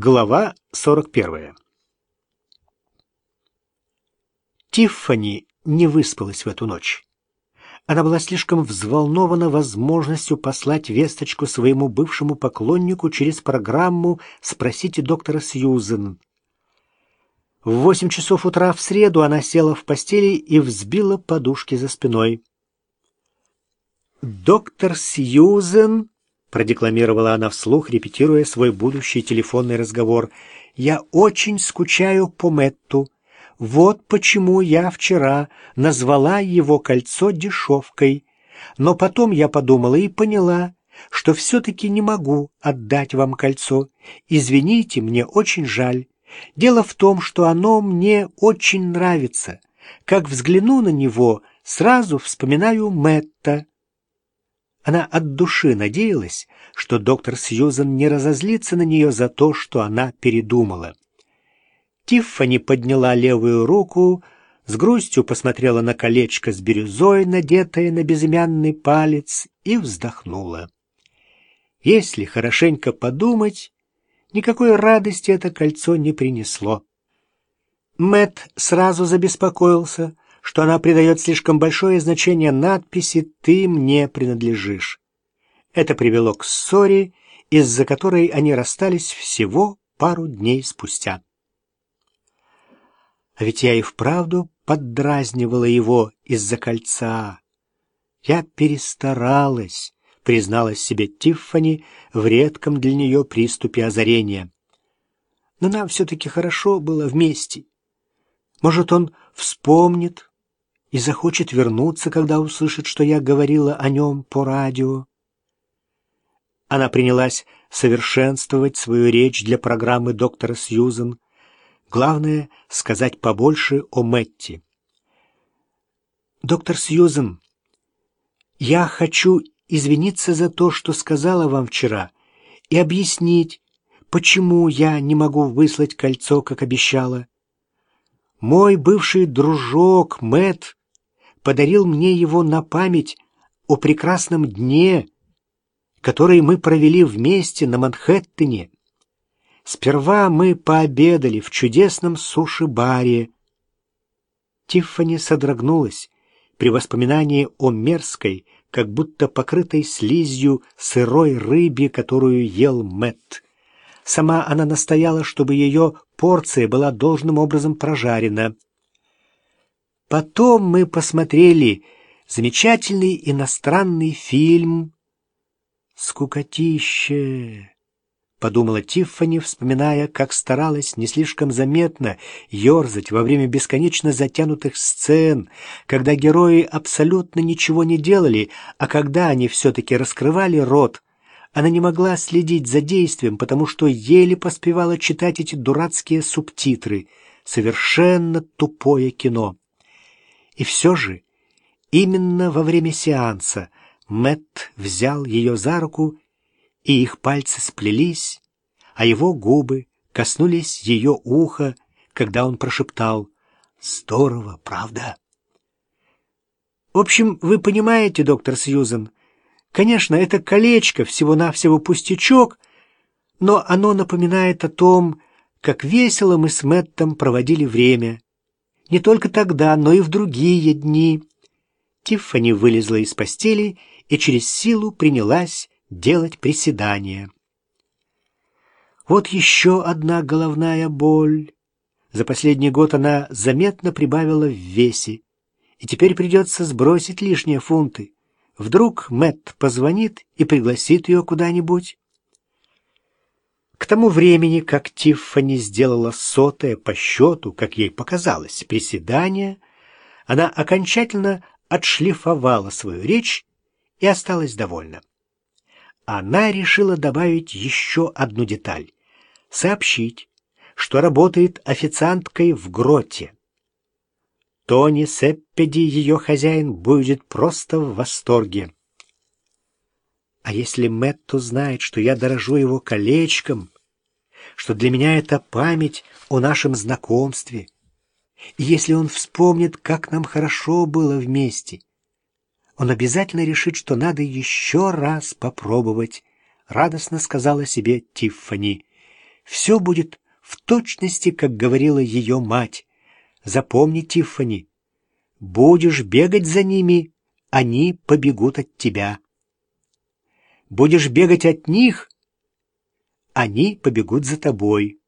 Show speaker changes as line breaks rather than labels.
Глава 41. Тиффани не выспалась в эту ночь. Она была слишком взволнована возможностью послать весточку своему бывшему поклоннику через программу «Спросите доктора Сьюзен». В восемь часов утра в среду она села в постели и взбила подушки за спиной. «Доктор Сьюзен», — продекламировала она вслух, репетируя свой будущий телефонный разговор, — «я очень скучаю по Мэтту. Вот почему я вчера назвала его кольцо дешевкой. Но потом я подумала и поняла, что все-таки не могу отдать вам кольцо. Извините, мне очень жаль. Дело в том, что оно мне очень нравится. Как взгляну на него, сразу вспоминаю Мэтта. Она от души надеялась, что доктор Сьюзен не разозлится на нее за то, что она передумала. Тиффани подняла левую руку, с грустью посмотрела на колечко с бирюзой, надетое на безымянный палец, и вздохнула. Если хорошенько подумать, никакой радости это кольцо не принесло. Мэт сразу забеспокоился, что она придает слишком большое значение надписи «Ты мне принадлежишь». Это привело к ссоре, из-за которой они расстались всего пару дней спустя. А ведь я и вправду поддразнивала его из-за кольца. Я перестаралась, призналась себе Тиффани в редком для нее приступе озарения. Но нам все-таки хорошо было вместе. Может, он вспомнит и захочет вернуться, когда услышит, что я говорила о нем по радио. Она принялась совершенствовать свою речь для программы доктора Сьюзен, Главное — сказать побольше о Мэтти. «Доктор Сьюзен, я хочу извиниться за то, что сказала вам вчера, и объяснить, почему я не могу выслать кольцо, как обещала. Мой бывший дружок Мэт подарил мне его на память о прекрасном дне, который мы провели вместе на Манхэттене. Сперва мы пообедали в чудесном суши-баре. Тиффани содрогнулась при воспоминании о мерзкой, как будто покрытой слизью сырой рыбе, которую ел Мэтт. Сама она настояла, чтобы ее порция была должным образом прожарена. Потом мы посмотрели замечательный иностранный фильм «Скукотище». — подумала Тиффани, вспоминая, как старалась не слишком заметно ерзать во время бесконечно затянутых сцен, когда герои абсолютно ничего не делали, а когда они все-таки раскрывали рот, она не могла следить за действием, потому что еле поспевала читать эти дурацкие субтитры. Совершенно тупое кино. И все же, именно во время сеанса Мэтт взял ее за руку и их пальцы сплелись, а его губы коснулись ее уха, когда он прошептал «Здорово, правда?» В общем, вы понимаете, доктор Сьюзен, конечно, это колечко всего-навсего пустячок, но оно напоминает о том, как весело мы с Мэттом проводили время. Не только тогда, но и в другие дни. Тиффани вылезла из постели и через силу принялась делать приседания. Вот еще одна головная боль. За последний год она заметно прибавила в весе, и теперь придется сбросить лишние фунты. Вдруг Мэтт позвонит и пригласит ее куда-нибудь. К тому времени, как Тиффани сделала сотое по счету, как ей показалось, приседание, она окончательно отшлифовала свою речь и осталась довольна она решила добавить еще одну деталь — сообщить, что работает официанткой в гроте. Тони Сеппеди, ее хозяин, будет просто в восторге. А если Мэтт узнает, что я дорожу его колечком, что для меня это память о нашем знакомстве, и если он вспомнит, как нам хорошо было вместе, он обязательно решит, что надо еще раз попробовать, — радостно сказала себе Тиффани. Все будет в точности, как говорила ее мать. Запомни, Тиффани, будешь бегать за ними, они побегут от тебя. Будешь бегать от них, они побегут за тобой.